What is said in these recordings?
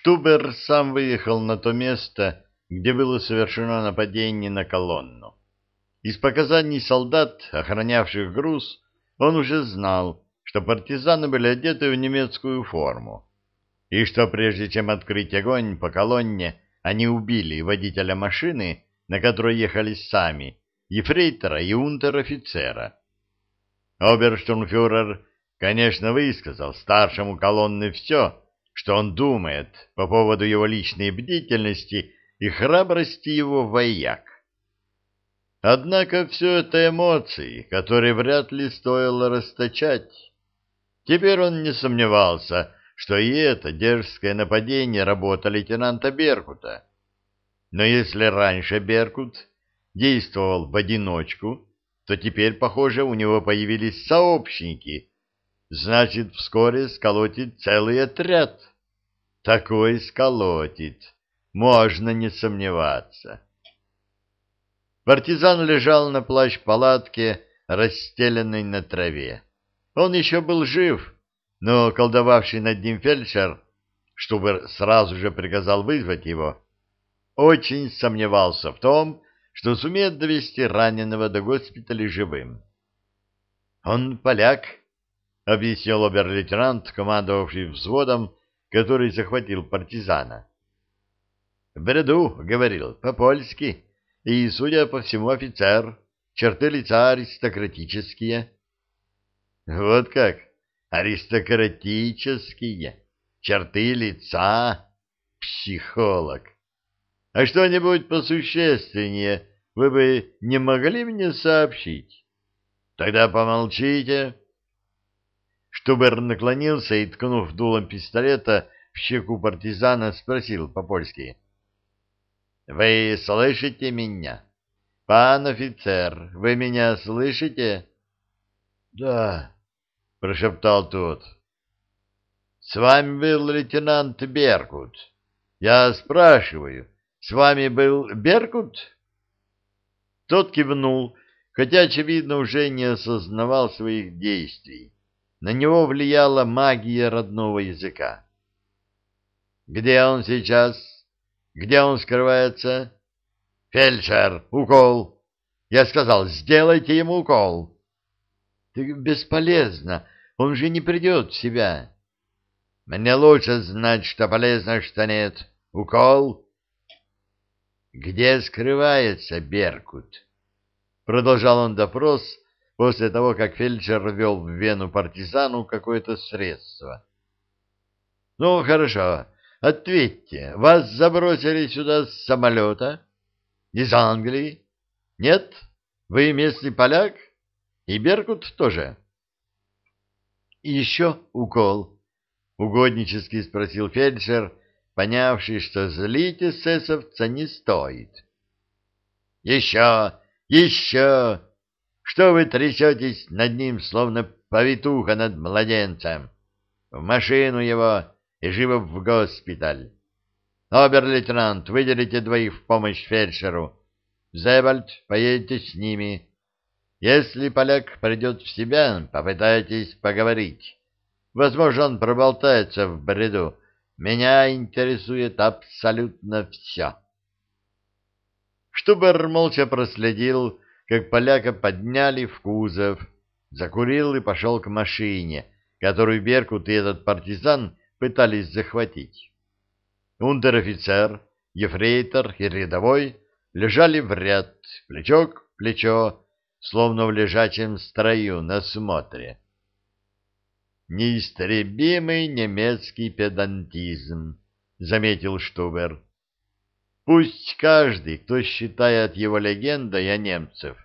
Штубер сам выехал на то место, где было совершено нападение на колонну. Из показаний солдат, охранявших груз, он уже знал, что партизаны были одеты в немецкую форму, и что прежде чем открыть огонь по колонне, они убили водителя машины, на которой ехали сами, ефрейтора и унтер-офицера. Оберштурмфюрер, конечно, высказал старшему колонны все, что он думает по поводу его личной бдительности и храбрости его вояк. Однако все это эмоции, которые вряд ли стоило расточать. Теперь он не сомневался, что и это дерзкое нападение работа лейтенанта Беркута. Но если раньше Беркут действовал в одиночку, то теперь, похоже, у него появились сообщники. Значит, вскоре сколотит целый отряд. Такой сколотит, можно не сомневаться. Партизан лежал на плащ-палатке, расстеленной на траве. Он еще был жив, но колдовавший над ним фельдшер, чтобы сразу же приказал вызвать его, очень сомневался в том, что сумеет довести раненого до госпиталя живым. «Он поляк», — объяснил обер-лейтенант, командовавший взводом, который захватил партизана. «В бреду», — говорил, — «по-польски» и, судя по всему, офицер, черты лица аристократические. Вот как, аристократические, черты лица, психолог. А что-нибудь посущественнее вы бы не могли мне сообщить? Тогда помолчите. Штубер наклонился и, ткнув дулом пистолета в щеку партизана, спросил по-польски — вы слышите меня? Пан офицер, вы меня слышите? Да, прошептал тот. С вами был лейтенант Беркут. Я спрашиваю, с вами был Беркут? Тот кивнул, хотя, очевидно, уже не осознавал своих действий. На него влияла магия родного языка. «Где он сейчас?» Где он скрывается? Фельдшер, укол. Я сказал, сделайте ему укол. Ты бесполезно, он же не придет в себя. Мне лучше знать, что полезно, что нет. Укол. Где скрывается Беркут? Продолжал он допрос после того, как фельдшер ввел в вену партизану какое-то средство. Ну, хорошо. Ответьте, вас забросили сюда с самолета? Из Англии? Нет? Вы местный поляк? И Беркут тоже? Еще укол. Угоднически спросил фельдшер, понявший, что злить эсэсовца не стоит. Еще, еще! Что вы трясетесь над ним, словно повитуха над младенцем? В машину его и живо в госпиталь. Обер-лейтенант, выделите двоих в помощь фельдшеру. Зебальд, поедете с ними. Если поляк придет в себя, попытайтесь поговорить. Возможно, он проболтается в бреду. Меня интересует абсолютно все. Штубер молча проследил, как поляка подняли в кузов, закурил и пошел к машине, которую Беркут и этот партизан пытались захватить. Унтер-офицер, ефрейтор и рядовой лежали в ряд, плечо к плечо, словно в лежачем строю на смотре. «Неистребимый немецкий педантизм», — заметил Штубер. «Пусть каждый, кто считает его легендой о немцев,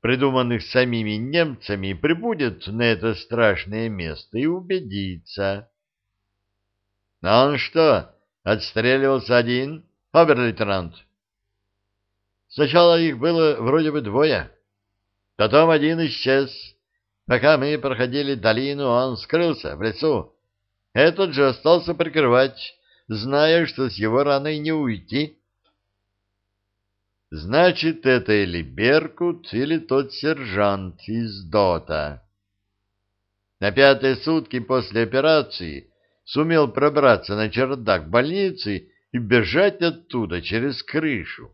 придуманных самими немцами, прибудет на это страшное место и убедится» А он что, отстреливался один, обер-лейтенант? Сначала их было вроде бы двое. Потом один исчез. Пока мы проходили долину, он скрылся в лесу. Этот же остался прикрывать, зная, что с его раной не уйти. Значит, это или Беркут, или тот сержант из ДОТа. На пятые сутки после операции сумел пробраться на чердак больницы и бежать оттуда через крышу.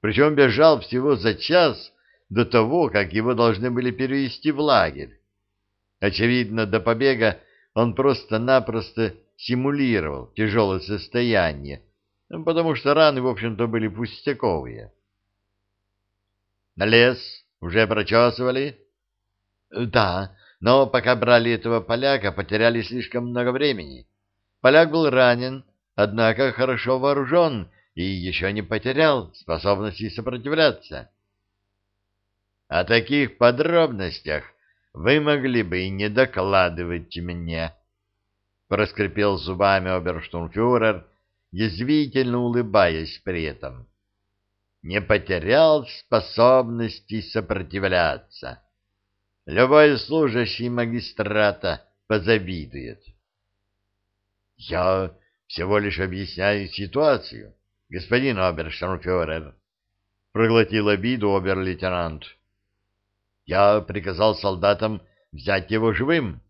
Причем бежал всего за час до того, как его должны были перевести в лагерь. Очевидно, до побега он просто-напросто симулировал тяжелое состояние, потому что раны, в общем-то, были пустяковые. Лес уже прочесывали? Да, но пока брали этого поляка, потеряли слишком много времени. Поляк был ранен, однако хорошо вооружен и еще не потерял способности сопротивляться. О таких подробностях вы могли бы и не докладывать мне, — проскрипел зубами оберштурмфюрер, язвительно улыбаясь при этом. Не потерял способности сопротивляться. Любой служащий магистрата позавидует. Я всего лишь объясняю ситуацию, господин оберштурмфюрер, — проглотил обиду обер-лейтенант. Я приказал солдатам взять его живым.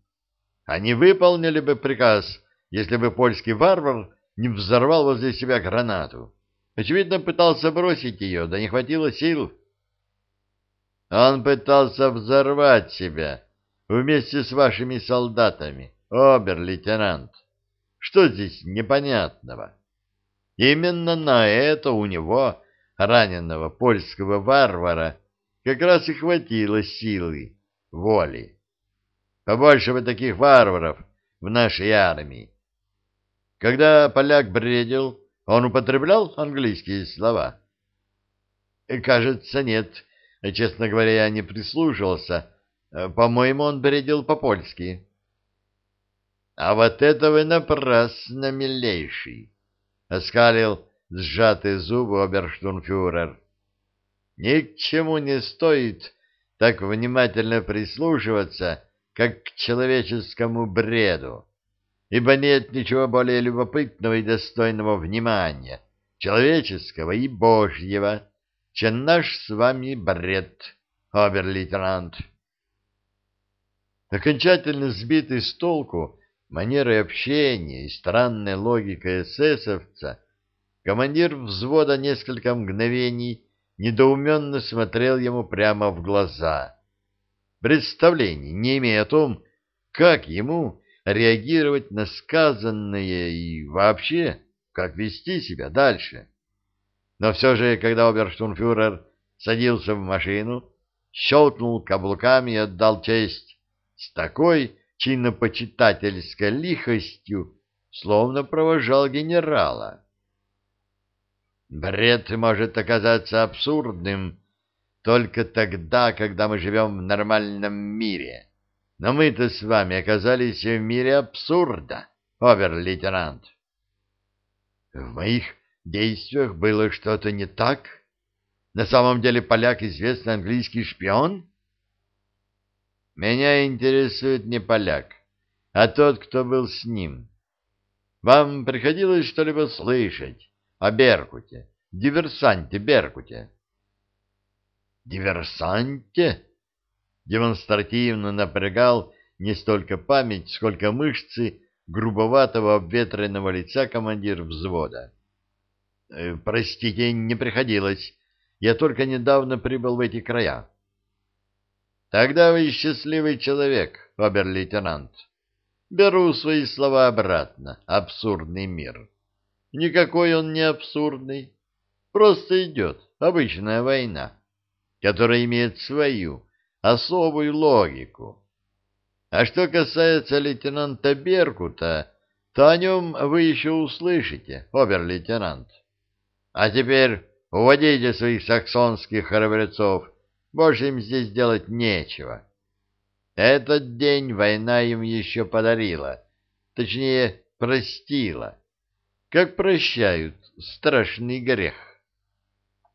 Они выполнили бы приказ, если бы польский варвар не взорвал возле себя гранату. Очевидно, пытался бросить ее, да не хватило сил. Он пытался взорвать себя вместе с вашими солдатами, обер-лейтенант. Что здесь непонятного? Именно на это у него, раненого польского варвара, как раз и хватило силы, воли. Побольше бы таких варваров в нашей армии. Когда поляк бредил, он употреблял английские слова? Кажется, нет. Честно говоря, я не прислушивался. По-моему, он бредил по-польски. А вот это вы напрасно, милейший! — оскалил сжатые зубы оберштурмфюрер. Ни к чему не стоит так внимательно прислушиваться, как к человеческому бреду, ибо нет ничего более любопытного и достойного внимания, человеческого и божьего, чем наш с вами бред, обер-лейтенант. Окончательно сбитый с толку манерой общения и странной логикой эсэсовца, командир взвода несколько мгновений недоуменно смотрел ему прямо в глаза. Представления не имея о том, как ему реагировать на сказанное и вообще, как вести себя дальше. Но все же, когда оберштурмфюрер садился в машину, щелкнул каблуками и отдал честь с такой чинопочитательской лихостью, словно провожал генерала. Бред может оказаться абсурдным только тогда, когда мы живем в нормальном мире. Но мы-то с вами оказались в мире абсурда, обер-лейтенант. В моих действиях было что-то не так? На самом деле поляк известный английский шпион? Меня интересует не поляк, а тот, кто был с ним. Вам приходилось что-либо слышать? о Беркуте, диверсанте Беркуте. Диверсанте? Демонстративно напрягал не столько память, сколько мышцы грубоватого обветренного лица командир взвода. «Э, простите, не приходилось. Я только недавно прибыл в эти края. Тогда вы счастливый человек, обер-лейтенант. Беру свои слова обратно. Абсурдный мир. Никакой он не абсурдный. Просто идет обычная война, которая имеет свою особую логику. А что касается лейтенанта Беркута, то о нем вы еще услышите, обер-лейтенант. А теперь уводите своих саксонских храбрецов, больше им здесь делать нечего. Этот день война им еще подарила, точнее, простила как прощают страшный грех.